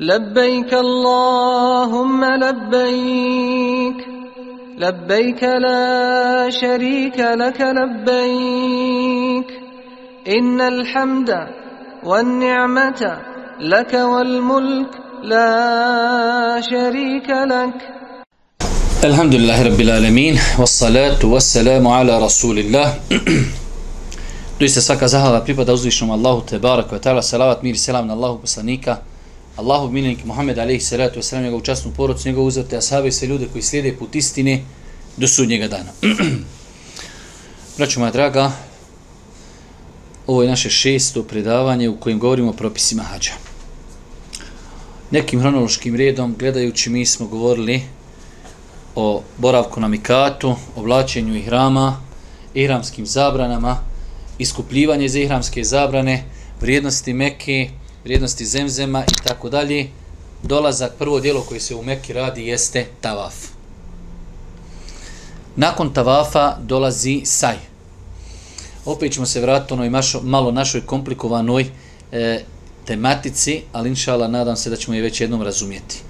لبيك اللهم لبيك لبيك لا شريك لك لبيك. إن الحمد والنعمة لك والملك لا شريك لك. الحمد لله رب العالمين والصلاة والسلام على رسول الله Doista svaka zahvala pripada uzvišnom Allahu te barak wa ta'ala. Salavat mir selam na Allahu poslanika. Allahov miljenik Muhammed alaihi salatu wasalam, njegovu častnu porodcu, njegovu uzvrte ashabe i sve ljude koji slijede put istine do sudnjega dana. Braću moja draga, ovo je naše šesto predavanje u kojem govorimo o propisima hađa. Nekim hronološkim redom, gledajući, mi smo govorili o boravku na Mikatu, oblačenju ihrama, ihramskim zabranama, iskupljivanje za ihramske zabrane, vrijednosti Mekke, vrijednosti zemzema i tako dalje. Dolazak, prvo dijelo koje se u Mekki radi jeste tavaf. Nakon tavafa dolazi saj. Opet ćemo se vratiti onoj mašo, malo našoj komplikovanoj e, tematici, ali inšala nadam se da ćemo je već jednom razumjeti.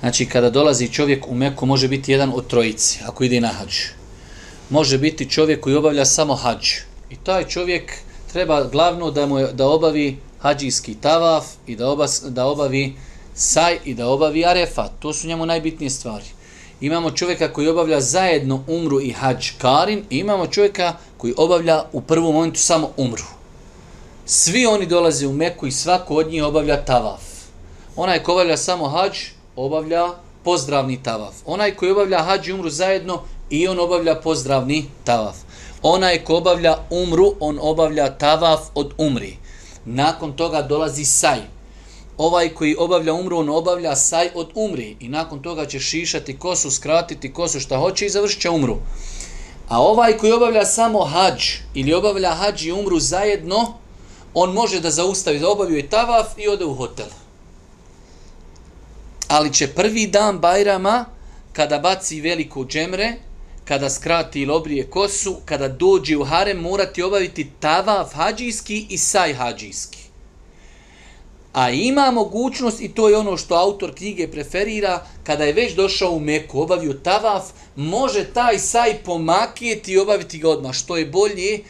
Znači, kada dolazi čovjek u Meku, može biti jedan od trojici, ako ide na hađ. Može biti čovjek koji obavlja samo hađ. I taj čovjek treba glavno da mu da obavi hađijski tavaf i da, oba, da obavi saj i da obavi arefa. To su njemu najbitnije stvari. Imamo čovjeka koji obavlja zajedno umru i hađ karin i imamo čovjeka koji obavlja u prvom momentu samo umru. Svi oni dolaze u Meku i svako od njih obavlja tavaf. Onaj ko obavlja samo hađ, obavlja pozdravni tavaf. Onaj koji obavlja hađ i umru zajedno, i on obavlja pozdravni tavaf. Onaj ko obavlja umru, on obavlja tavaf od umri. Nakon toga dolazi saj. Ovaj koji obavlja umru, on obavlja saj od umri. I nakon toga će šišati kosu, skratiti kosu šta hoće i završit će umru. A ovaj koji obavlja samo hađ ili obavlja hađ i umru zajedno, on može da zaustavi, da obavio tavaf i ode u hotel. Ali će prvi dan Bajrama, kada baci veliko džemre, kada skrati ili obrije kosu, kada dođe u harem, morati obaviti tavaf hađijski i saj hađijski. A ima mogućnost, i to je ono što autor knjige preferira, kada je već došao u Meku, obavio tavaf, može taj saj pomakijeti i obaviti ga odmah, što je bolje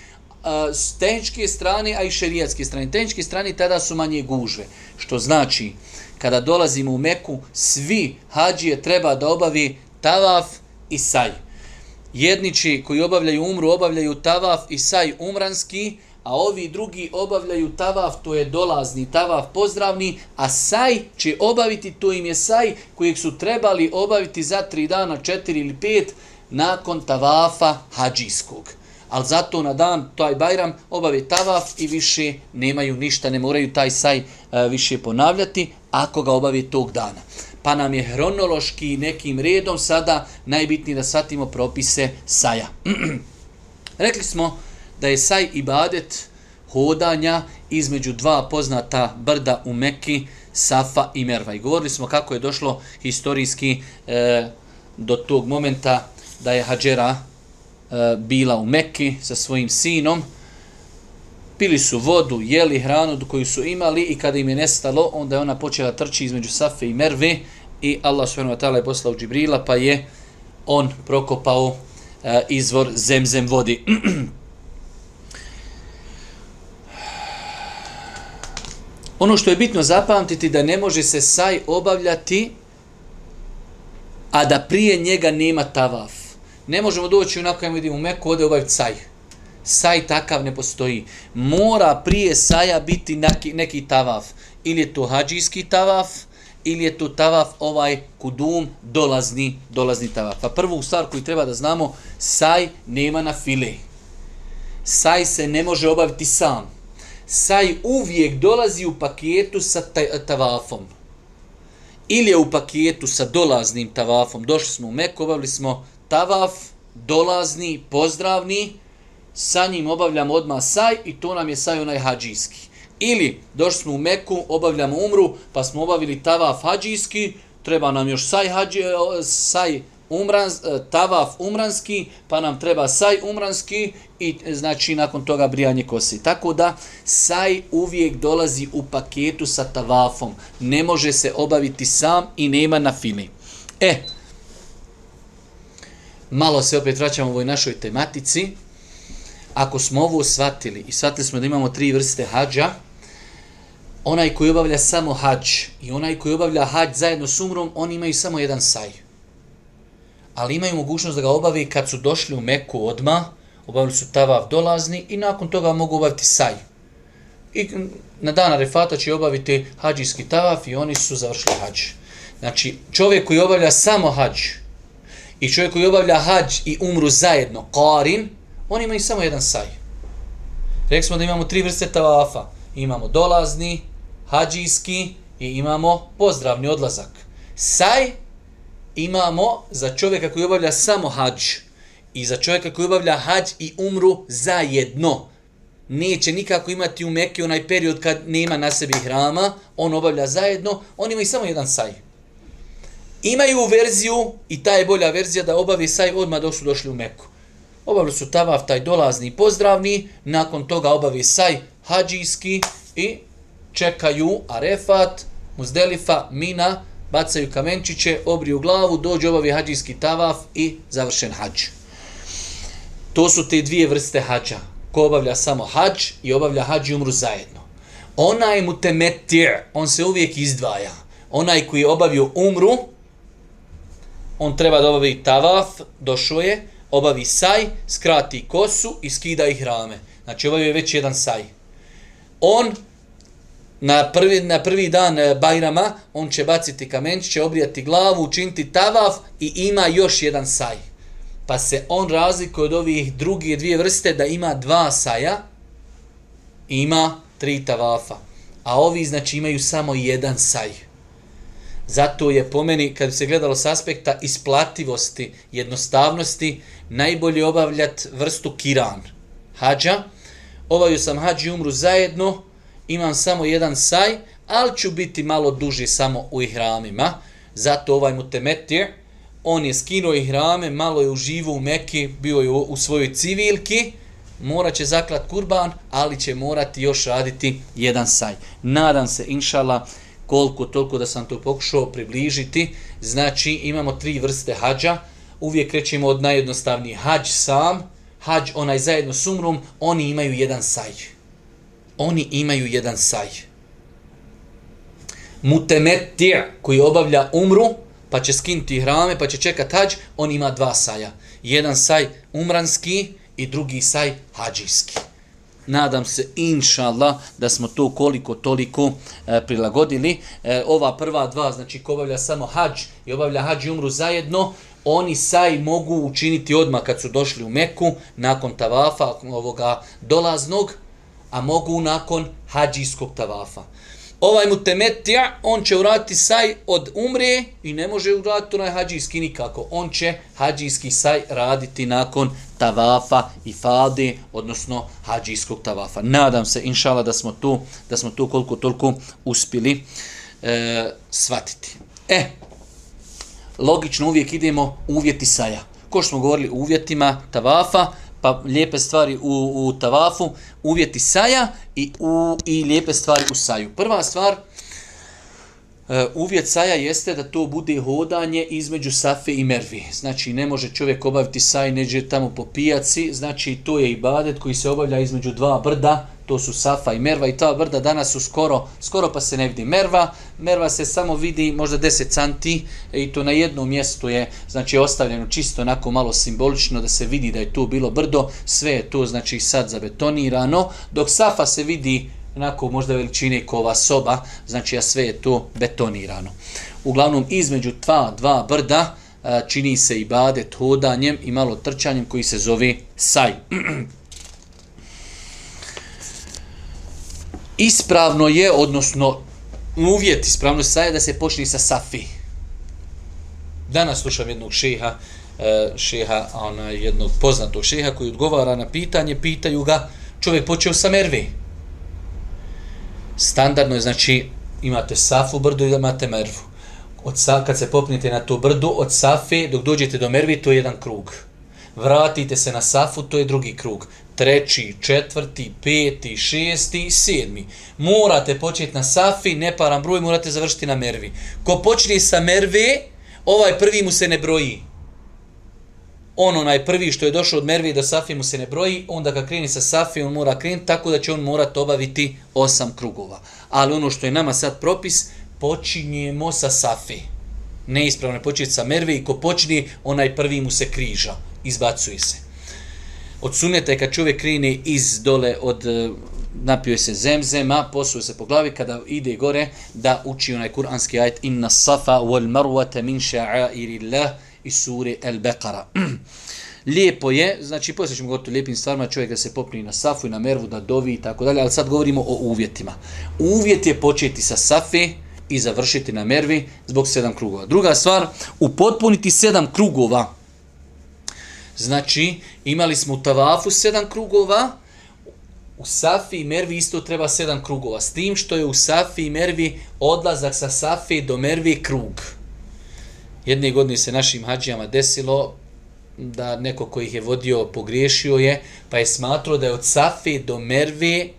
s tehničke strane, a i šerijatske strane. Tehničke strane tada su manje gužve, što znači, kada dolazimo u Meku, svi hađije treba da obavi tavaf i saj jedniči koji obavljaju umru, obavljaju tavaf i saj umranski, a ovi drugi obavljaju tavaf, to je dolazni tavaf pozdravni, a saj će obaviti, to im je saj kojeg su trebali obaviti za tri dana, četiri ili pet, nakon tavafa hađijskog. Ali zato na dan taj Bajram obavi tavaf i više nemaju ništa, ne moraju taj saj uh, više ponavljati ako ga obavi tog dana pa nam je hronološki nekim redom sada najbitnije da shvatimo propise saja. Rekli smo da je saj ibadet hodanja između dva poznata brda u Mekki, Safa i Merva. I govorili smo kako je došlo historijski e, do tog momenta da je Hadžera e, bila u Mekki sa svojim sinom, pili su vodu, jeli hranu koju su imali i kada im je nestalo, onda je ona počela trči između Safe i Merve i Allah subhanahu wa ta'ala je poslao Džibrila pa je on prokopao e, izvor zemzem vodi. ono što je bitno zapamtiti da ne može se saj obavljati a da prije njega nema tavaf. Ne možemo doći onako kada vidimo u Meku, ode obaviti saj saj takav ne postoji. Mora prije saja biti neki, neki tavaf. Ili je to hađijski tavaf, ili je to tavaf ovaj kudum dolazni, dolazni tavaf. Pa prvu stvar koju treba da znamo, saj nema na file. Saj se ne može obaviti sam. Saj uvijek dolazi u paketu sa tavafom. Ili je u paketu sa dolaznim tavafom. Došli smo u Meku, obavili smo tavaf, dolazni, pozdravni, sa njim obavljamo odmah saj i to nam je saj onaj hađijski. Ili došli smo u Meku, obavljamo umru, pa smo obavili tavaf hađijski, treba nam još saj, hađi, e, saj umran, e, tavaf umranski, pa nam treba saj umranski i e, znači nakon toga brijanje kosi. Tako da saj uvijek dolazi u paketu sa tavafom. Ne može se obaviti sam i nema na fili. E, malo se opet vraćamo u ovoj našoj tematici. Ako smo ovo shvatili i shvatili smo da imamo tri vrste hađa, onaj koji obavlja samo hađ i onaj koji obavlja hađ zajedno s umrom, oni imaju samo jedan saj. Ali imaju mogućnost da ga obavi kad su došli u Meku odma, obavili su tavav dolazni i nakon toga mogu obaviti saj. I na dan Arefata će obaviti hađijski tavaf i oni su završili hađ. Znači, čovjek koji obavlja samo hađ i čovjek koji obavlja hađ i umru zajedno, karin, oni imaju samo jedan saj. Rekli smo da imamo tri vrste tavafa. Imamo dolazni, hađijski i imamo pozdravni odlazak. Saj imamo za čovjeka koji obavlja samo hađ i za čovjeka koji obavlja hađ i umru zajedno. Neće nikako imati u Mekke onaj period kad nema na sebi hrama, on obavlja zajedno, on ima i samo jedan saj. Imaju verziju, i ta je bolja verzija, da obavi saj odmah dok su došli u Meku. Obavili su tavaf taj dolazni pozdravni, nakon toga obavi saj hađijski i čekaju Arefat, Muzdelifa, Mina, bacaju kamenčiće, obriju glavu, dođu obavi hađijski tavaf i završen hađ. To su te dvije vrste hađa. Ko obavlja samo hađ i obavlja hađ i umru zajedno. Onaj mu temetir, on se uvijek izdvaja. Onaj koji je obavio umru, on treba da obavi tavaf, došao je, obavi saj, skrati kosu i skida ih rame. Znači obavio je već jedan saj. On na prvi, na prvi dan e, Bajrama, on će baciti kamenč, će obrijati glavu, učiniti tavaf i ima još jedan saj. Pa se on razlikuje od ovih drugih dvije vrste da ima dva saja, ima tri tavafa. A ovi znači imaju samo jedan saj. Zato je po meni, kad se gledalo s aspekta isplativosti, jednostavnosti, najbolje obavljati vrstu kiran. Hadža, obavio sam hađi umru zajedno, imam samo jedan saj, ali ću biti malo duži samo u ihramima. Zato ovaj mutemetir, on je skinuo ihrame, malo je uživo u Meki, bio je u, svojoj civilki, mora će zaklat kurban, ali će morati još raditi jedan saj. Nadam se, inšala, koliko toliko da sam to pokušao približiti. Znači, imamo tri vrste hađa. Uvijek krećemo od najjednostavniji hađ sam, hađ onaj zajedno s umrom, oni imaju jedan saj oni imaju jedan saj. Mutemetija koji obavlja umru, pa će skinuti hrame, pa će čekat hađ, on ima dva saja. Jedan saj umranski i drugi saj hađijski. Nadam se, inša Allah, da smo to koliko toliko e, prilagodili. E, ova prva dva, znači ko obavlja samo hađ i obavlja hađ i umru zajedno, oni saj mogu učiniti odmah kad su došli u Meku, nakon tavafa, ovoga dolaznog, a mogu nakon hađijskog tavafa. Ovaj mu temetija, on će uraditi saj od umre i ne može uraditi onaj hađijski nikako. On će hađijski saj raditi nakon tavafa i fade, odnosno hađijskog tavafa. Nadam se, inšala, da smo tu, da smo tu koliko toliko uspjeli e, shvatiti. E, logično uvijek idemo uvjeti saja. Ko što smo govorili uvjetima tavafa, pa lijepe stvari u, u tavafu, uvjeti saja i, u, i lijepe stvari u saju. Prva stvar, e, uvjet saja jeste da to bude hodanje između safe i mervi. Znači, ne može čovjek obaviti saj neđe tamo po pijaci, znači to je ibadet koji se obavlja između dva brda, to su Safa i Merva i ta brda danas su skoro, skoro pa se ne vidi Merva. Merva se samo vidi možda 10 canti i to na jednom mjestu je znači ostavljeno čisto onako malo simbolično da se vidi da je tu bilo brdo. Sve je to znači sad zabetonirano, dok Safa se vidi onako možda veličine kova soba, znači a sve je to betonirano. Uglavnom između dva, dva brda čini se i bade hodanjem i malo trčanjem koji se zove saj. ispravno je, odnosno uvjet ispravno je da se počne sa safi. Danas slušam jednog šeha, e, šeha, ona, jednog poznatog šeha koji odgovara na pitanje, pitaju ga, čovjek počeo sa mervi. Standardno je, znači, imate safu brdu i imate mervu. od sa, kad se popnete na to brdo, od Safe dok dođete do Mervi, to je jedan krug. Vratite se na Safu, to je drugi krug. Treći, četvrti, peti, šesti, sedmi. Morate početi na Safi, neparan broj, morate završiti na Mervi. Ko počne sa Merve, ovaj prvi mu se ne broji. On onaj prvi što je došao od mervi do Safi mu se ne broji, onda kad kreni sa Safi, on mora krenuti tako da će on morati obaviti osam krugova. Ali ono što je nama sad propis, počinjemo sa Safi. Neispravno je početi sa Merve i ko počne, onaj prvi mu se križa, izbacuje se. Od suneta je kad čovjek krene iz dole od e, napio se zemzema, posuje se po glavi kada ide gore da uči onaj kuranski ajet inna safa wal marwata min sha'airillah iz sure al-Baqara. Lijepo je, znači poslije ćemo govoriti o lijepim stvarima, čovjek da se popni na safu i na mervu, da dovi i tako dalje, ali sad govorimo o uvjetima. Uvjet je početi sa safe, i završiti na mervi zbog sedam krugova. Druga stvar, upotpuniti sedam krugova. Znači, imali smo u tavafu sedam krugova, u Safi i Mervi isto treba sedam krugova. S tim što je u Safi i Mervi odlazak sa Safi do Mervi krug. Jedne godine se našim hađijama desilo da neko koji ih je vodio pogriješio je, pa je smatrao da je od Safi do Mervi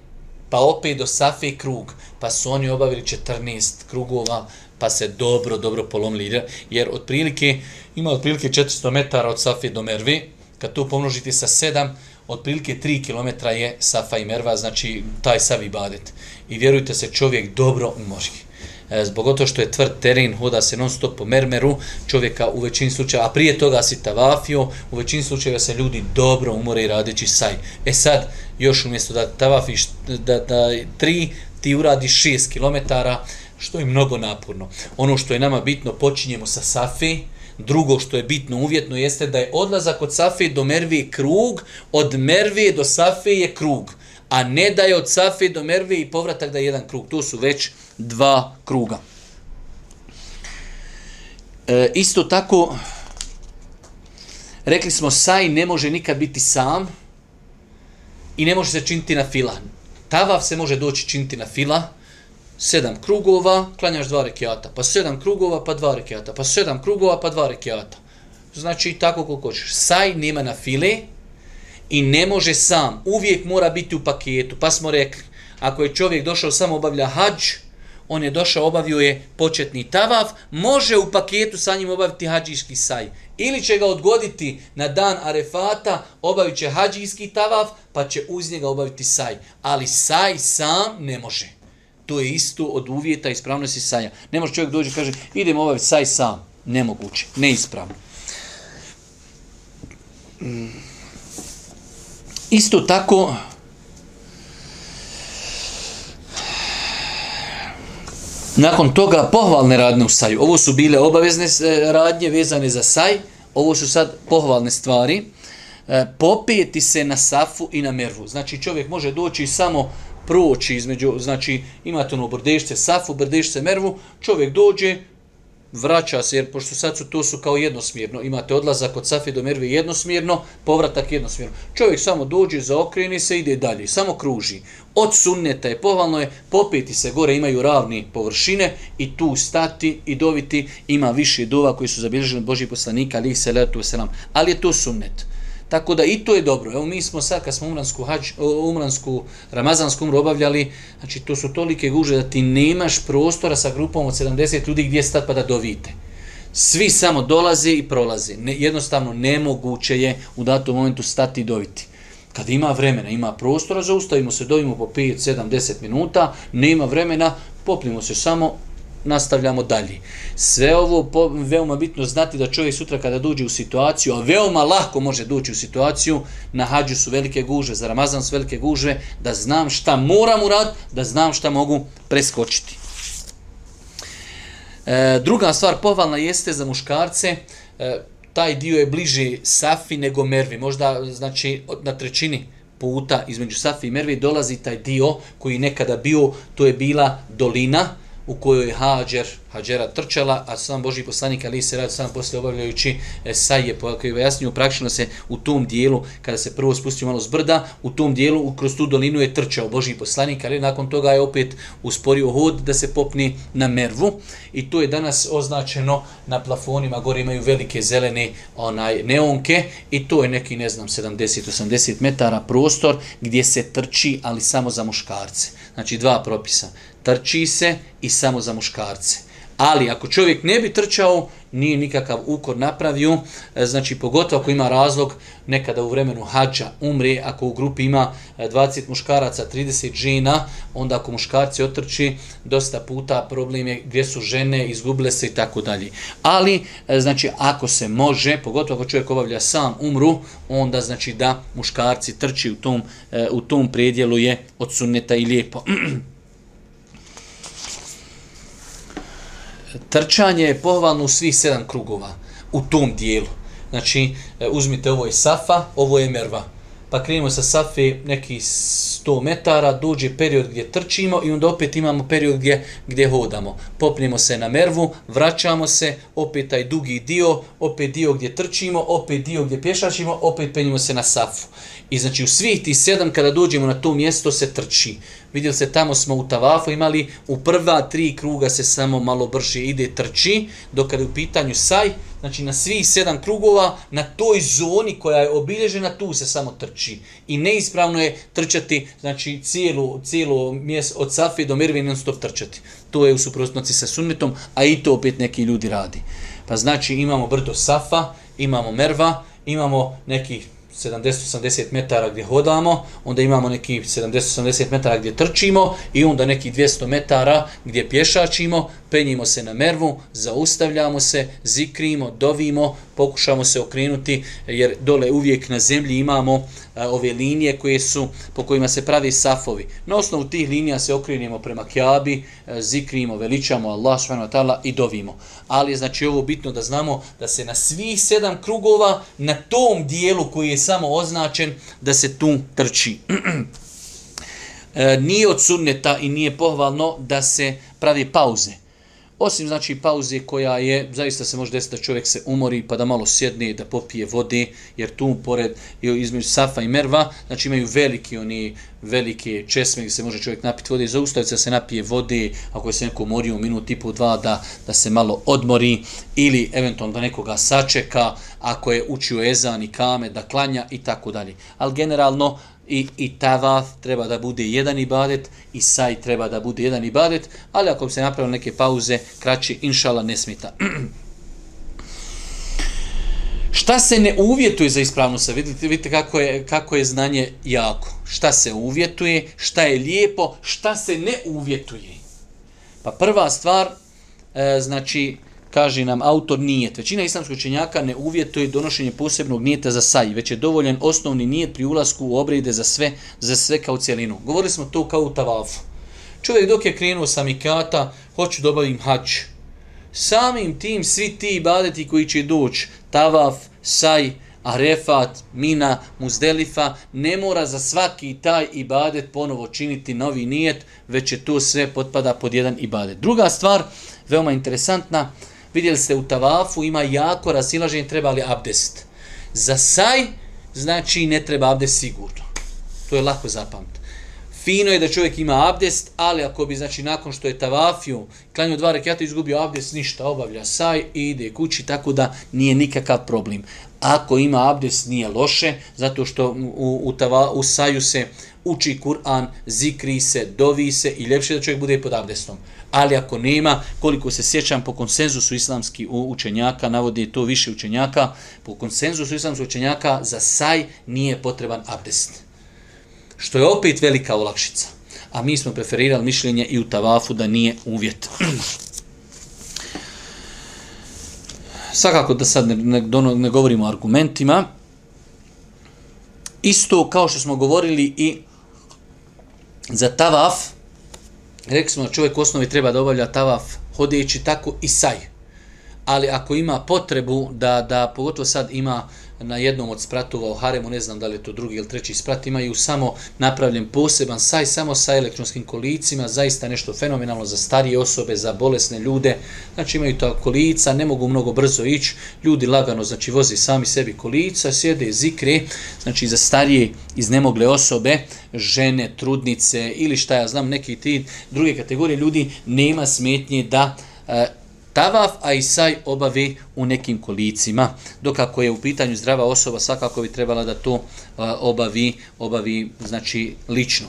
pa opet do Safi krug, pa su oni obavili 14 krugova, pa se dobro, dobro polomili, jer otprilike, ima otprilike 400 metara od Safe do Mervi, kad to pomnožite sa 7, otprilike 3 km je Safa i Merva, znači taj Savi Badet. I vjerujte se, čovjek dobro umori. E, zbog to što je tvrd teren, hoda se non stop po mermeru, čovjeka u većini slučaja, a prije toga si tavafio, u većini slučajeva se ljudi dobro umore i radeći saj. E sad, još umjesto da tavafiš da, da tri, ti uradi 6 km, što je mnogo napurno. Ono što je nama bitno, počinjemo sa Safi, Drugo što je bitno uvjetno jeste da je odlazak od Safe do Mervije krug, od Mervije do Safe je krug a ne da je od Safe do Mervije i povratak da je jedan krug. To su već dva kruga. E, isto tako, rekli smo, saj ne može nikad biti sam i ne može se činiti na fila. Tavav se može doći činiti na fila, sedam krugova, klanjaš dva rekiata, pa sedam krugova, pa dva rekiata, pa sedam krugova, pa dva rekiata. Znači, tako koliko hoćeš. Saj nema na file, i ne može sam, uvijek mora biti u paketu. Pa smo rekli, ako je čovjek došao samo obavlja hađ, on je došao, obavio je početni tavaf, može u paketu sa njim obaviti hađijski saj. Ili će ga odgoditi na dan arefata, obavit će hađijski tavaf, pa će uz njega obaviti saj. Ali saj sam ne može. To je isto od uvjeta ispravnosti sanja. Ne može čovjek dođe i kaže, idem ovaj saj sam. Nemoguće, neispravno. Isto tako, nakon toga pohvalne radne u saju. Ovo su bile obavezne e, radnje vezane za saj, ovo su sad pohvalne stvari. E, popijeti se na safu i na mervu. Znači čovjek može doći samo proći između, znači imate ono brdešce safu, brdešce mervu, čovjek dođe, vraća se, jer pošto sad su to su kao jednosmjerno, imate odlazak od Safi do Merve jednosmjerno, povratak jednosmjerno. Čovjek samo dođe, zaokreni se, ide dalje, samo kruži. Od sunneta je pohvalno je, popeti se gore, imaju ravne površine i tu stati i doviti, ima više dova koji su zabilježeni od Božih poslanika, ali se letu selam. Ali je to sunnet. Tako da i to je dobro. Evo mi smo sad kad smo umransku, hađ, umransku ramazansku umru obavljali, znači to su tolike guže da ti nemaš prostora sa grupom od 70 ljudi gdje stat pa da dovite. Svi samo dolaze i prolaze. Ne, jednostavno nemoguće je u datom momentu stati i doviti. Kad ima vremena, ima prostora, zaustavimo se, dovimo po 5, 7, 10 minuta, nema vremena, popnimo se samo, nastavljamo dalje. Sve ovo po, veoma bitno znati da čovjek sutra kada dođe u situaciju, a veoma lako može doći u situaciju, na hađu su velike guže, za Ramazan su velike guže, da znam šta moram uraditi, da znam šta mogu preskočiti. E, druga stvar pohvalna jeste za muškarce, e, taj dio je bliže Safi nego Mervi, možda znači na trećini puta između Safi i Mervi dolazi taj dio koji nekada bio, to je bila dolina, u kojoj je Hađer, Hađera trčala, a sam Boži poslanik Ali se rad sam posle obavljajući e, saje, koji je jasnije praktično se u tom dijelu, kada se prvo spustio malo s brda, u tom dijelu, kroz tu dolinu je trčao Boži poslanik, ali nakon toga je opet usporio hod da se popni na mervu. I to je danas označeno na plafonima, gore imaju velike zelene onaj neonke. I to je neki, ne znam, 70-80 metara prostor gdje se trči, ali samo za muškarce. Znači dva propisa trči se i samo za muškarce. Ali ako čovjek ne bi trčao, nije nikakav ukor napravio, e, znači pogotovo ako ima razlog nekada u vremenu hađa umre, ako u grupi ima e, 20 muškaraca, 30 žena, onda ako muškarci otrči, dosta puta problem je gdje su žene, izgubile se i tako dalje. Ali, e, znači, ako se može, pogotovo ako čovjek obavlja sam umru, onda znači da muškarci trči u tom, u tom predjelu je od sunneta i lijepo. trčanje je pohvalno u svih sedam krugova u tom dijelu. Znači, e, uzmite ovo je Safa, ovo je Merva. Pa krenemo sa Safe neki 100 metara, dođe period gdje trčimo i onda opet imamo period gdje, gdje hodamo. Popnemo se na Mervu, vraćamo se, opet taj dugi dio, opet dio gdje trčimo, opet dio gdje pješačimo, opet penjemo se na Safu. I znači u svih tih sedam kada dođemo na to mjesto se trči. Vidjeli se tamo smo u Tavafu imali u prva tri kruga se samo malo brže ide trči, dok kada je u pitanju saj, znači na svih sedam krugova, na toj zoni koja je obilježena, tu se samo trči. I neispravno je trčati, znači cijelu, cijelu mjes od Safi do Mirve non stop trčati. To je u suprotnosti sa sunnetom, a i to opet neki ljudi radi. Pa znači imamo brdo Safa, imamo Merva, imamo neki 70-80 metara gdje hodamo, onda imamo neki 70-80 metara gdje trčimo i onda neki 200 metara gdje pješačimo, penjimo se na mervu, zaustavljamo se, zikrimo, dovimo, pokušamo se okrenuti jer dole uvijek na zemlji imamo a, ove linije koje su po kojima se pravi safovi. Na osnovu tih linija se okrenimo prema Kjabi, e, zikrimo, veličamo Allah subhanahu i dovimo. Ali je znači ovo bitno da znamo da se na svih sedam krugova na tom dijelu koji je samo označen da se tu trči. e, nije od sunneta i nije pohvalno da se pravi pauze. Osim znači pauze koja je, zaista se može desiti da čovjek se umori pa da malo sjedne, da popije vode, jer tu pored između Safa i Merva, znači imaju veliki oni velike česme gdje se može čovjek napiti vode, zaustaviti se da se napije vode, ako je se neko umorio u minut i po dva da, da se malo odmori ili eventualno da nekoga sačeka, ako je učio ezan i kame, da klanja i tako dalje. Ali generalno i, i tavaf treba da bude jedan ibadet i saj treba da bude jedan ibadet, ali ako se napravili neke pauze, kraći, inšala, ne smita. Šta se ne uvjetuje za ispravno sa? Vidite, vidite kako, je, kako je znanje jako. Šta se uvjetuje, šta je lijepo, šta se ne uvjetuje. Pa prva stvar, e, znači, kaže nam autor nijet. Većina islamskog učenjaka ne uvjetuje donošenje posebnog nijeta za saj, već je dovoljen osnovni nijet pri ulasku u obrede za sve, za sve kao cijelinu. Govorili smo to kao u tavafu. Čovjek dok je krenuo sa mikata, hoću da obavim hač. Samim tim svi ti ibadeti koji će doći, tavaf, saj, arefat, mina, muzdelifa, ne mora za svaki taj ibadet ponovo činiti novi nijet, već je to sve potpada pod jedan ibadet. Druga stvar, veoma interesantna, vidjeli ste u tavafu, ima jako rasilaženje, treba li abdest. Za saj, znači ne treba abdest sigurno. To je lako zapamtiti. Fino je da čovjek ima abdest, ali ako bi, znači, nakon što je tavafio, klanio dva rekiata, izgubio abdest, ništa, obavlja saj i ide kući, tako da nije nikakav problem. Ako ima abdest, nije loše, zato što u, u, tava, u saju se uči Kur'an, zikri se, dovi se i ljepše da čovjek bude pod abdestom ali ako nema, koliko se sjećam po konsenzusu islamskih učenjaka, navodi to više učenjaka, po konsenzusu islamskih učenjaka za saj nije potreban abdest. Što je opet velika olakšica. A mi smo preferirali mišljenje i u tavafu da nije uvjet. Svakako da sad ne, ne, ne govorimo o argumentima. Isto kao što smo govorili i za tavaf, rekli smo da čovjek u osnovi treba da obavlja tavaf hodeći tako i saj. Ali ako ima potrebu da, da pogotovo sad ima na jednom od spratova u Haremu, ne znam da li je to drugi ili treći sprat, imaju samo napravljen poseban saj, samo sa elektronskim kolicima, zaista nešto fenomenalno za starije osobe, za bolesne ljude, znači imaju to kolica, ne mogu mnogo brzo ići, ljudi lagano, znači vozi sami sebi kolica, sjede, zikre, znači za starije iznemogle osobe, žene, trudnice ili šta ja znam, neki ti druge kategorije ljudi, nema smetnje da e, tavaf, a i saj obavi u nekim kolicima. Dok ako je u pitanju zdrava osoba, svakako bi trebala da to obavi, obavi znači lično.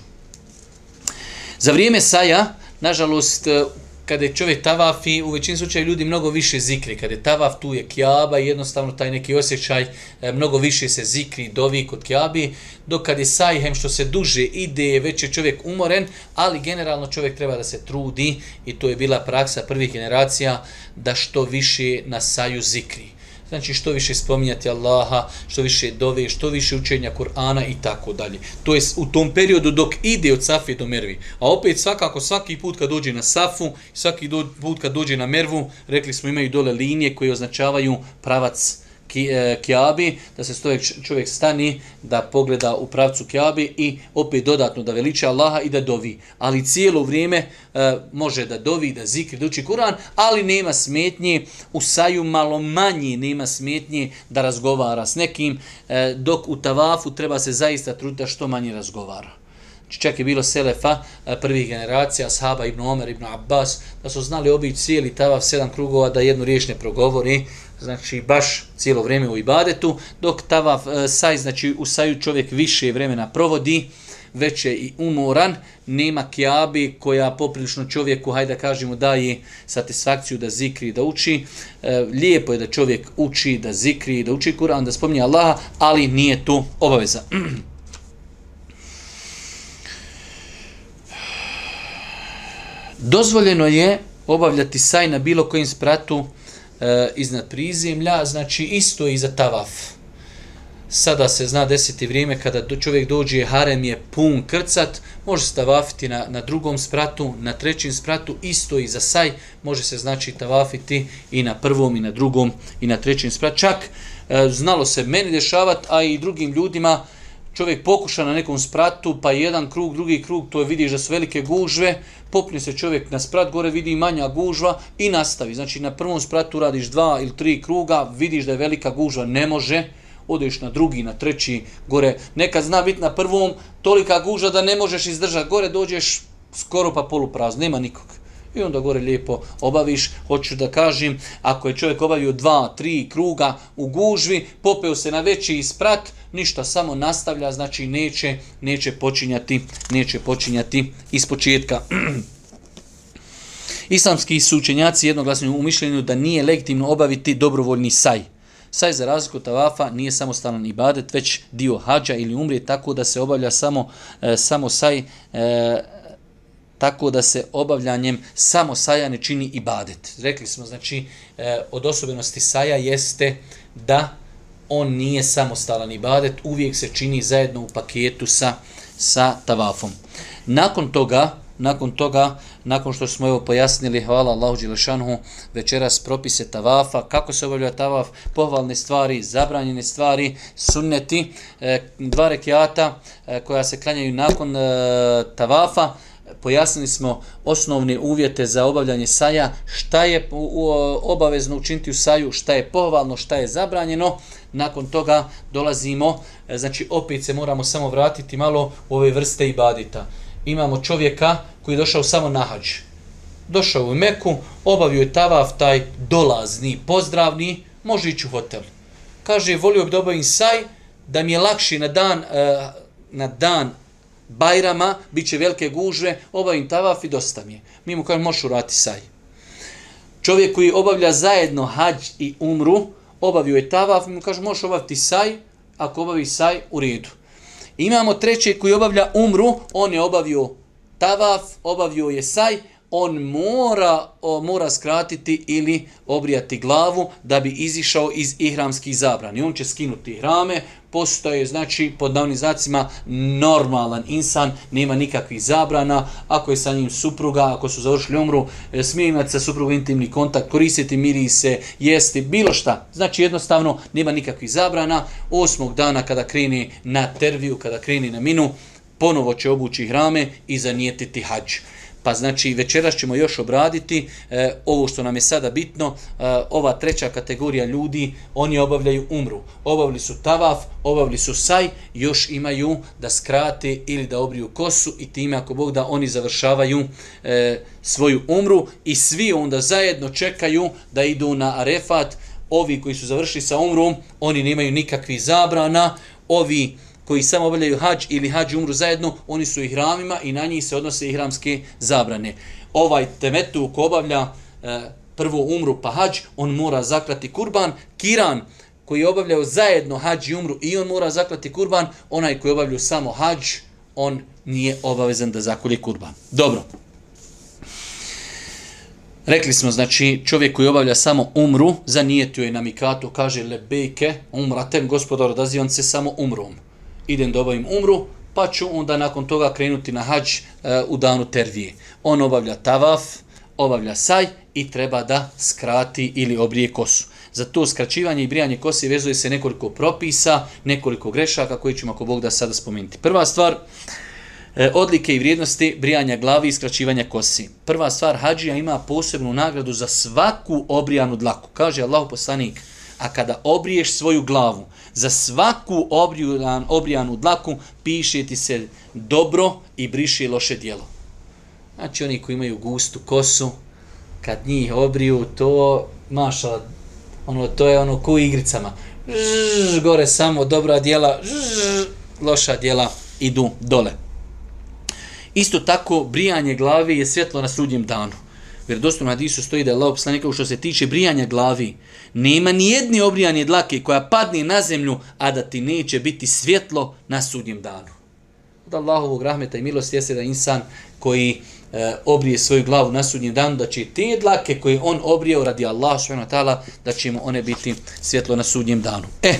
Za vrijeme saja, nažalost, e, kada je čovjek tavafi, u većini slučaja ljudi mnogo više zikri. Kada je tavaf, tu je kjaba i jednostavno taj neki osjećaj, e, mnogo više se zikri, dovi kod kjabi, dok kad je sajhem što se duže ide, već je čovjek umoren, ali generalno čovjek treba da se trudi i to je bila praksa prvih generacija, da što više na saju zikri. Znači što više spominjati Allaha, što više dove, što više učenja Kur'ana i tako dalje. To je u tom periodu dok ide od Safi do Mervi. A opet svakako svaki put kad dođe na Safu, svaki put kad dođe na Mervu, rekli smo imaju dole linije koje označavaju pravac E, Kjabi, da se stoje čovjek stani, da pogleda u pravcu Kjabi i opet dodatno da veliča Allaha i da dovi. Ali cijelo vrijeme e, može da dovi, da zikri, da uči Kur'an, ali nema smetnje, u saju malo manje nema smetnje da razgovara s nekim, e, dok u tavafu treba se zaista truditi da što manje razgovara. Znači, čak je bilo Selefa, e, prvih generacija, Ashaba ibn Omer, ibn Abbas, da su znali obići cijeli tavav sedam krugova da jednu riječ ne progovori, znači baš cijelo vrijeme u ibadetu, dok tavaf e, saj, znači u saju čovjek više vremena provodi, već je i umoran, nema kjabi koja poprilično čovjeku, hajde da kažemo, daje satisfakciju da zikri, da uči. E, lijepo je da čovjek uči, da zikri, da uči Kur'an, da spominje Allaha, ali nije to obaveza. Dozvoljeno je obavljati saj na bilo kojim spratu e, iznad prizemlja, znači isto i za tavaf. Sada se zna desiti vrijeme kada čovjek dođe, harem je pun krcat, može se tavafiti na, na drugom spratu, na trećim spratu, isto i za saj, može se znači tavafiti i na prvom i na drugom i na trećim spratu. Čak e, znalo se meni dešavati, a i drugim ljudima, čovjek pokuša na nekom spratu, pa jedan krug, drugi krug, to je vidiš da su velike gužve, popne se čovjek na sprat, gore vidi manja gužva i nastavi. Znači na prvom spratu radiš dva ili tri kruga, vidiš da je velika gužva, ne može, odeš na drugi, na treći, gore. Nekad zna biti na prvom tolika gužva da ne možeš izdržati, gore dođeš skoro pa poluprazno, nema nikog i onda gore lijepo obaviš. Hoću da kažem, ako je čovjek obavio dva, tri kruga u gužvi, popeo se na veći isprat, ništa samo nastavlja, znači neće, neće počinjati, neće počinjati iz početka. Islamski sučenjaci jednoglasno u mišljenju da nije legitimno obaviti dobrovoljni saj. Saj za razliku tavafa nije samostalan ibadet, već dio hađa ili umrije, tako da se obavlja samo, e, samo saj e, tako da se obavljanjem samo saja ne čini ibadet. Rekli smo, znači, e, od osobenosti saja jeste da on nije samostalan ibadet, uvijek se čini zajedno u paketu sa, sa tavafom. Nakon toga, nakon toga, nakon što smo evo pojasnili, hvala Allahu Đelešanhu, večeras propise tavafa, kako se obavlja tavaf, pohvalne stvari, zabranjene stvari, sunneti, e, dva rekiata e, koja se klanjaju nakon e, tavafa, pojasnili smo osnovne uvjete za obavljanje saja, šta je obavezno učiniti u saju, šta je pohvalno, šta je zabranjeno. Nakon toga dolazimo, e, znači opet se moramo samo vratiti malo u ove vrste ibadita. Imamo čovjeka koji je došao samo na hađ. Došao u Meku, obavio je tavaf taj dolazni, pozdravni, može ići u hotel. Kaže, volio bi da obavim saj, da mi je lakši na dan, e, na dan Bajrama, bit će velike gužve, obavim tavaf i dosta mi je. Mi mu kažemo, možeš urati saj. Čovjek koji obavlja zajedno hađ i umru, obavio je tavaf, mi mu kažemo, možeš obaviti saj, ako obavi saj, u redu. Imamo treće koji obavlja umru, on je obavio tavaf, obavio je saj, on mora, o, mora skratiti ili obrijati glavu da bi izišao iz ihramskih zabrani. On će skinuti ihrame, postoje, znači, pod navnizacima normalan insan, nema nikakvih zabrana, ako je sa njim supruga, ako su završili umru, e, smije imati sa suprugom intimni kontakt, koristiti mirise, jesti, bilo šta. Znači, jednostavno, nema nikakvih zabrana. Osmog dana kada kreni na terviju, kada kreni na minu, ponovo će obući hrame i zanijetiti hađ. Pa znači večeras ćemo još obraditi e, ovo što nam je sada bitno, e, ova treća kategorija ljudi, oni obavljaju umru. Obavili su tavaf, obavili su saj, još imaju da skrate ili da obriju kosu i time ako Bog da oni završavaju e, svoju umru i svi onda zajedno čekaju da idu na arefat. Ovi koji su završili sa umrom, oni nemaju nikakvih zabrana, ovi koji samo obavljaju hađ ili hađ umru zajedno, oni su ihramima i na njih se odnose ihramske zabrane. Ovaj temetu ko obavlja e, prvo umru pa hađ, on mora zaklati kurban. Kiran koji obavljao zajedno hađ i umru i on mora zaklati kurban, onaj koji obavljaju samo hađ, on nije obavezan da zakolje kurban. Dobro. Rekli smo, znači, čovjek koji obavlja samo umru, zanijetio je na mikatu, kaže lebejke, umratem, gospodar, odazivam se samo umrom idem da obavim umru, pa ću onda nakon toga krenuti na hađ e, u danu tervije. On obavlja tavaf, obavlja saj i treba da skrati ili obrije kosu. Za to skraćivanje i brijanje kose vezuje se nekoliko propisa, nekoliko grešaka koji ćemo ako Bog da sada spomenuti. Prva stvar, e, odlike i vrijednosti brijanja glavi i skraćivanja kosi. Prva stvar, hađija ima posebnu nagradu za svaku obrijanu dlaku. Kaže Allah poslanik, a kada obriješ svoju glavu, za svaku obrijan, obrijanu dlaku piše ti se dobro i briše loše dijelo. Znači oni koji imaju gustu kosu, kad njih obriju, to maša, ono, to je ono ku igricama. Žž, gore samo dobra dijela, žž, loša dijela idu dole. Isto tako, brijanje glavi je svjetlo na sudnjem danu. Jer dosto hadisu stoji da je Allah poslanika što se tiče brijanja glavi. Nema ni jedne obrijanje dlake koja padne na zemlju, a da ti neće biti svjetlo na sudnjem danu. Od Allahovog rahmeta i milosti jeste da insan koji e, obrije svoju glavu na sudnjem danu, da će te dlake koje on obrijeo radi Allah ta'ala, da će mu one biti svjetlo na sudnjem danu. E,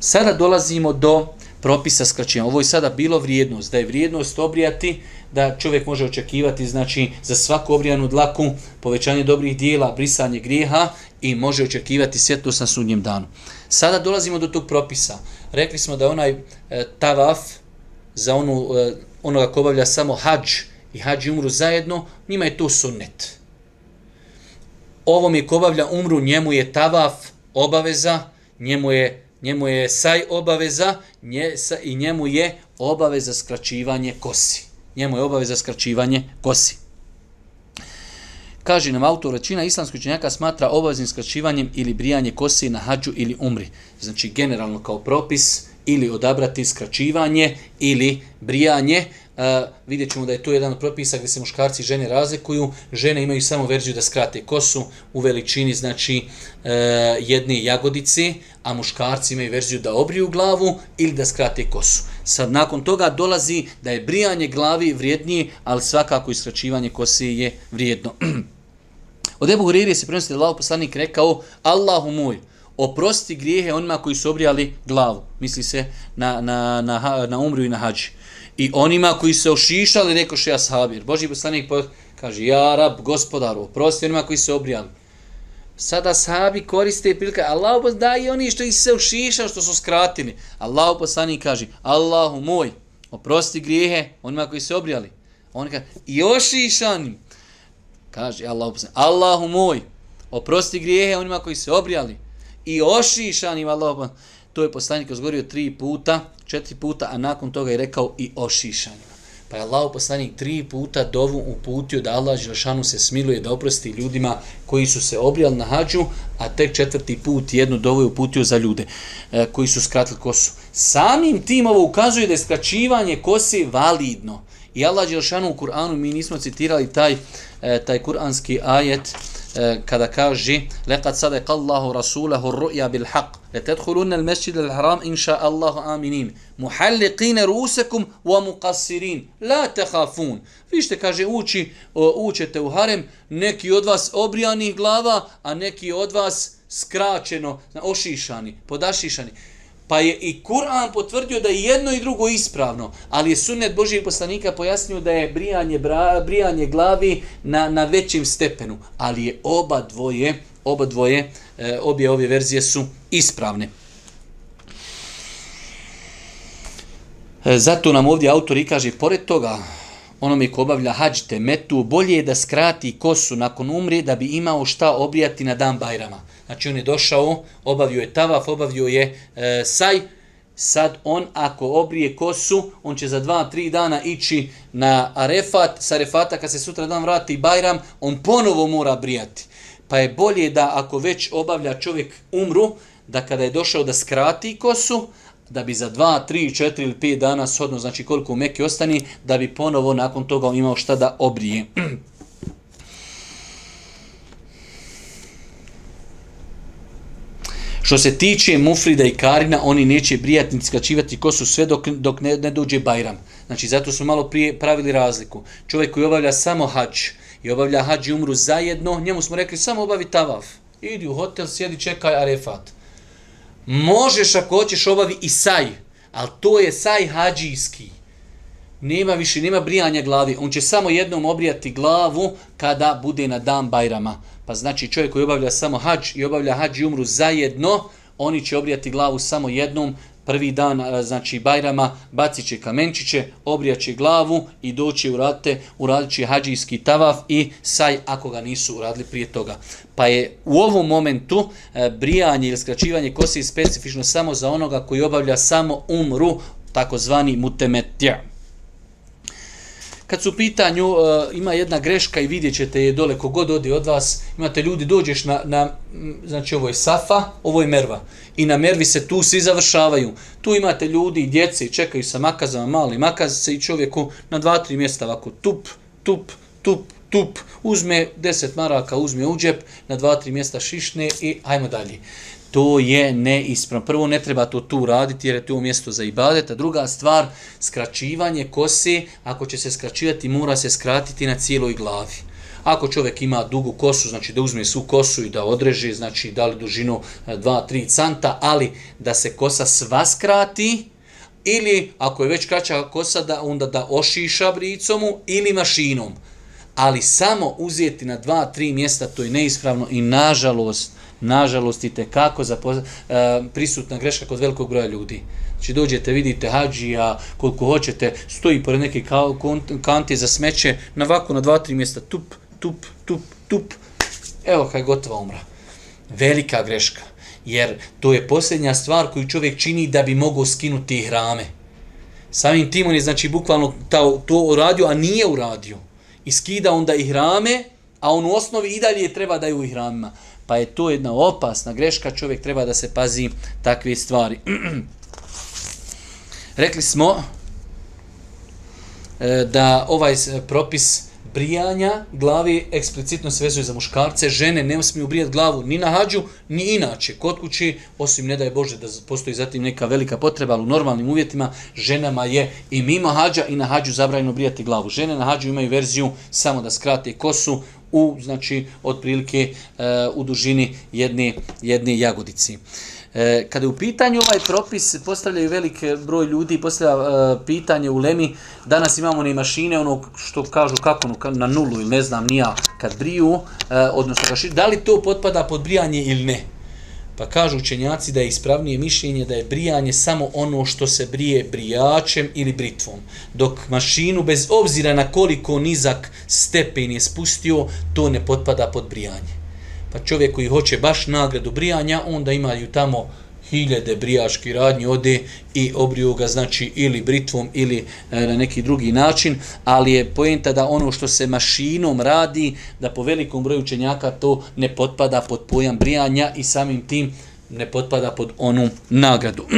sada dolazimo do propisa skraćenja. Ovo je sada bilo vrijednost, da je vrijednost obrijati da čovjek može očekivati znači za svaku obrijanu dlaku povećanje dobrih dijela, brisanje grijeha i može očekivati svjetlost na sudnjem danu. Sada dolazimo do tog propisa. Rekli smo da onaj e, tavaf za onu, e, onoga ko obavlja samo hađ i hađ i umru zajedno, njima je to sunnet. Ovom je ko obavlja umru, njemu je tavaf obaveza, njemu je, njemu je saj obaveza nje, sa, i njemu je obaveza skraćivanje kosi njemu je obaveza skraćivanje kosi. Kaže nam autor, većina islamskih učenjaka smatra obaveznim skraćivanjem ili brijanje kosi na hađu ili umri. Znači, generalno kao propis ili odabrati skraćivanje ili brijanje a, vidjet ćemo da je to jedan od propisa gdje se muškarci i žene razlikuju. Žene imaju samo verziju da skrate kosu u veličini, znači uh, jedne jagodice, a muškarci imaju verziju da obriju glavu ili da skrate kosu. Sad nakon toga dolazi da je brijanje glavi vrijednije, ali svakako i skraćivanje kose je vrijedno. Od Ebu Huriri se prenosi da Allah poslanik rekao Allahu moj, oprosti grijehe onima koji su obrijali glavu. Misli se na, na, na, na umru i na hađi. I onima koji se ošišali, rekao še Sabir, Boži poslanik kaže, ja rab, gospodaru, oprosti onima koji se obrijali. Sada sahabi koriste prilike, Allah upos da i oni što ih se ušišao, što su skratili. Allah poslanik kaže, Allahu moj, oprosti grijehe onima koji se obrijali. On kaže, i ošišanim. Kaže Allah poslanik, Allahu moj, oprosti grijehe onima koji se obrijali. I ošišanim Allah poslanik. To je poslanik ozgorio tri puta, četiri puta, a nakon toga je rekao i ošišanim. Pa je Allah poslanik tri puta dovu uputio da Allah Želšanu se smiluje da oprosti ljudima koji su se obrijali na hađu, a tek četvrti put jednu dovu je uputio za ljude e, koji su skratili kosu. Samim tim ovo ukazuje da je skraćivanje kose validno. I Allah Želšanu u Kur'anu, mi nismo citirali taj, e, taj kur'anski ajet, E, kada kaže laqad sadaqa Allahu rasulahu ru'ya bil haqq latadkhulunna al-masjid al-haram insha Allah aminin muhalliqin ru'usakum wa muqassirin la takhafun vište kaže uči učete u harem neki od vas obrijanih glava a neki od vas skraćeno ošišani podašišani. Pa je i Kur'an potvrdio da je jedno i drugo ispravno, ali je sunnet Božijeg poslanika pojasnio da je brijanje, bra, brijanje glavi na, na većim stepenu, ali je oba dvoje, oba dvoje, e, obje ove verzije su ispravne. E, zato nam ovdje autor i kaže, pored toga, onome ko obavlja hađte metu, bolje je da skrati kosu nakon umri da bi imao šta obrijati na dan Bajrama. Znači on je došao, obavio je tavaf, obavio je e, saj, sad on ako obrije kosu, on će za dva, tri dana ići na Arefat, sa Arefata kad se sutra dan vrati Bajram, on ponovo mora brijati. Pa je bolje da ako već obavlja čovjek umru, da kada je došao da skrati kosu, da bi za 2, 3, 4 ili 5 dana shodno, znači koliko u Mekke ostani, da bi ponovo nakon toga imao šta da obrije. Što se tiče Mufrida i Karina, oni neće brijati ni skraćivati kosu sve dok, dok ne, ne dođe Bajram. Znači, zato smo malo prije pravili razliku. Čovjek koji obavlja samo hađ i obavlja hađ i umru zajedno, njemu smo rekli samo obavi tavaf. Idi u hotel, sjedi, čekaj arefat. Možeš ako hoćeš obavi i saj, ali to je saj hađijski. Nema više, nema brijanja glavi. On će samo jednom obrijati glavu kada bude na dan Bajrama. Pa znači čovjek koji obavlja samo hađ i obavlja hađ i umru zajedno, oni će obrijati glavu samo jednom, prvi dan znači Bajrama, bacit će kamenčiće, obrijat će glavu i doći u rate, uradit će hađijski tavaf i saj ako ga nisu uradili prije toga. Pa je u ovom momentu e, brijanje ili skraćivanje kose specifično samo za onoga koji obavlja samo umru, takozvani mutemetja. Kad su u pitanju, uh, ima jedna greška i vidjet ćete je dole kogod odi od vas, imate ljudi, dođeš na, na, znači ovo je Safa, ovo je Merva. I na Mervi se tu svi završavaju. Tu imate ljudi i djece i čekaju sa makazama, mali makaz se i čovjeku na dva, tri mjesta ovako tup, tup, tup, tup, uzme 10 maraka, uzme u džep, na dva, tri mjesta šišne i ajmo dalje to je neispravno. Prvo, ne treba to tu raditi jer je to mjesto za ibadet. A druga stvar, skraćivanje kose, ako će se skraćivati, mora se skratiti na cijeloj glavi. Ako čovjek ima dugu kosu, znači da uzme svu kosu i da odreže, znači da li dužinu e, 2-3 canta, ali da se kosa sva skrati, ili ako je već kraća kosa, da onda da ošiša bricomu ili mašinom. Ali samo uzeti na 2-3 mjesta, to je neispravno i nažalost, nažalost i tekako za e, prisutna greška kod velikog broja ljudi. Znači dođete, vidite hađija, koliko hoćete, stoji pored neke kante za smeće, na vaku na dva, tri mjesta, tup, tup, tup, tup. Evo kaj gotova umra. Velika greška. Jer to je posljednja stvar koju čovjek čini da bi mogao skinuti hrame. Samim tim on je znači bukvalno to, to uradio, a nije uradio. I skida onda i hrame, a on u osnovi i dalje treba da je u hramima pa je to jedna opasna greška, čovjek treba da se pazi takve stvari. Rekli smo e, da ovaj propis brijanja glavi eksplicitno se vezuje za muškarce, žene ne smiju brijati glavu ni na hađu, ni inače kod kući, osim ne da je Bože da postoji zatim neka velika potreba, ali u normalnim uvjetima ženama je i mimo hađa i na hađu zabranjeno brijati glavu. Žene na hađu imaju verziju samo da skrate kosu, u znači otprilike uh, u dužini jedne jedne jagodici. E, kada je u pitanju ovaj propis, postavljaju velik broj ljudi, postavlja e, pitanje u Lemi, danas imamo ne mašine, ono što kažu kako ono, na nulu ili ne znam, nija kad briju, e, odnosno kaši, da li to potpada pod brijanje ili ne? Pa kažu učenjaci da je ispravnije mišljenje da je brijanje samo ono što se brije brijačem ili britvom. Dok mašinu, bez obzira na koliko nizak stepen je spustio, to ne potpada pod brijanje. Pa čovjek koji hoće baš nagradu brijanja, onda imaju tamo hiljade brijaški radnji ode i obriju ga znači ili britvom ili e, na neki drugi način, ali je pojenta da ono što se mašinom radi, da po velikom broju učenjaka to ne potpada pod pojam brijanja i samim tim ne potpada pod onu nagradu.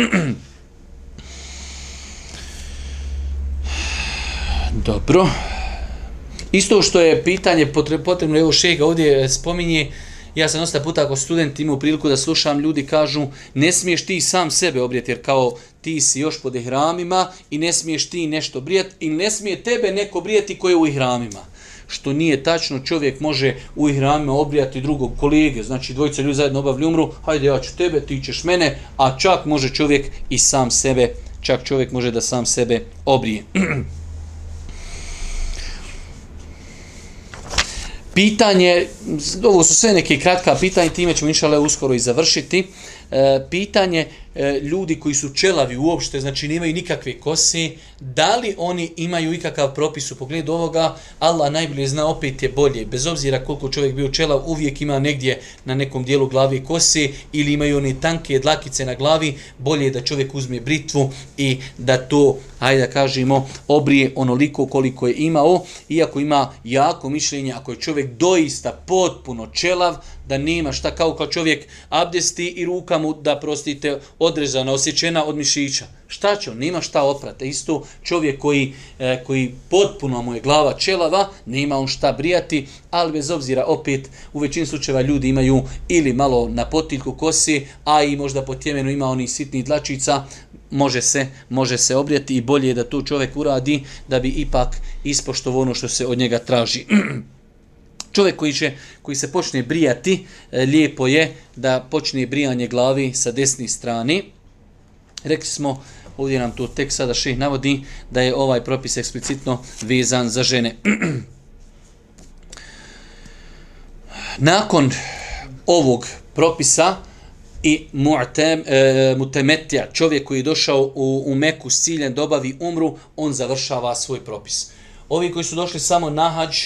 Dobro. Isto što je pitanje potrebno, evo šega ovdje e, spominje, ja sam dosta puta ako student imao priliku da slušam, ljudi kažu ne smiješ ti sam sebe obrijeti jer kao ti si još pod ihramima i ne smiješ ti nešto brijeti i ne smije tebe neko brijeti koji je u ihramima. što nije tačno, čovjek može u ihramima obrijati drugog kolege, znači dvojica ljudi zajedno obavlju umru, hajde ja ću tebe, ti ćeš mene, a čak može čovjek i sam sebe, čak čovjek može da sam sebe obrije. Pitanje, ovo su sve neke kratka pitanja, time ćemo inšale uskoro i završiti. E, pitanje e, ljudi koji su čelavi uopšte, znači nemaju nikakve kose, da li oni imaju ikakav propis u pogledu ovoga, Allah najbolje zna, opet je bolje, bez obzira koliko čovjek bio čelav, uvijek ima negdje na nekom dijelu glavi kose ili imaju one tanke dlakice na glavi, bolje je da čovjek uzme britvu i da to, hajde da kažemo, obrije onoliko koliko je imao, iako ima jako mišljenje, ako je čovjek doista potpuno čelav, da nema šta kao kao čovjek abdesti i ruka mu da prostite odrezana, osjećena od mišića. Šta će on? Nema šta oprate. Isto čovjek koji, e, koji potpuno mu je glava čelava, nema on šta brijati, ali bez obzira opet u većini slučajeva ljudi imaju ili malo na potiljku kosi, a i možda po tjemenu ima oni sitni dlačica, može se, može se obrijati i bolje je da to čovjek uradi da bi ipak ispoštovo ono što se od njega traži. Čovjek koji, će, koji se počne brijati, e, lijepo je da počne brijanje glavi sa desni strani. Rekli smo, ovdje nam to tek sada ših navodi, da je ovaj propis eksplicitno vezan za žene. Nakon ovog propisa i mu'tem, e, mutemetija, čovjek koji je došao u, u Meku s ciljem dobavi umru, on završava svoj propis. Ovi koji su došli samo na hađ,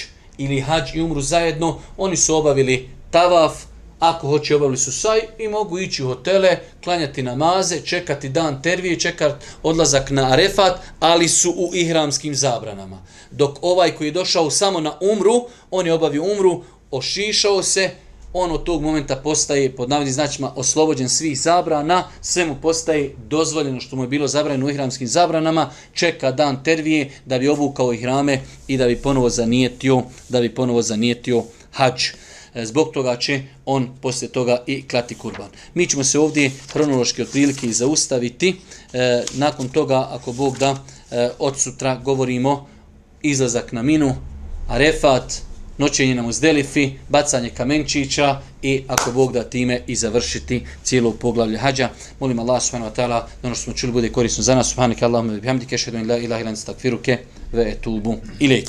ili hađ i umru zajedno, oni su obavili tavaf, ako hoće obavili su saj i mogu ići u hotele, klanjati namaze, čekati dan tervije, čekati odlazak na arefat, ali su u ihramskim zabranama. Dok ovaj koji je došao samo na umru, on je obavio umru, ošišao se, on od tog momenta postaje, pod navodnim značima, oslobođen svih zabrana, sve mu postaje dozvoljeno što mu je bilo zabranjeno u ihramskim zabranama, čeka dan tervije da bi obukao ihrame i da bi ponovo zanijetio, da bi ponovo zanijetio hađ. E, zbog toga će on poslije toga i klati kurban. Mi ćemo se ovdje hronološki otprilike i zaustaviti. E, nakon toga, ako Bog da, e, od sutra govorimo izlazak na minu, arefat, noćenje na muzdelifi, bacanje kamenčića i ako Bog da time i završiti cijelo poglavlje hađa. Molim Allah subhanahu wa ta'ala da ono što smo čuli bude korisno za nas. Subhanak Allahumma bihamdike, šedun la ilaha ilan stakfiruke ve etubu ilik.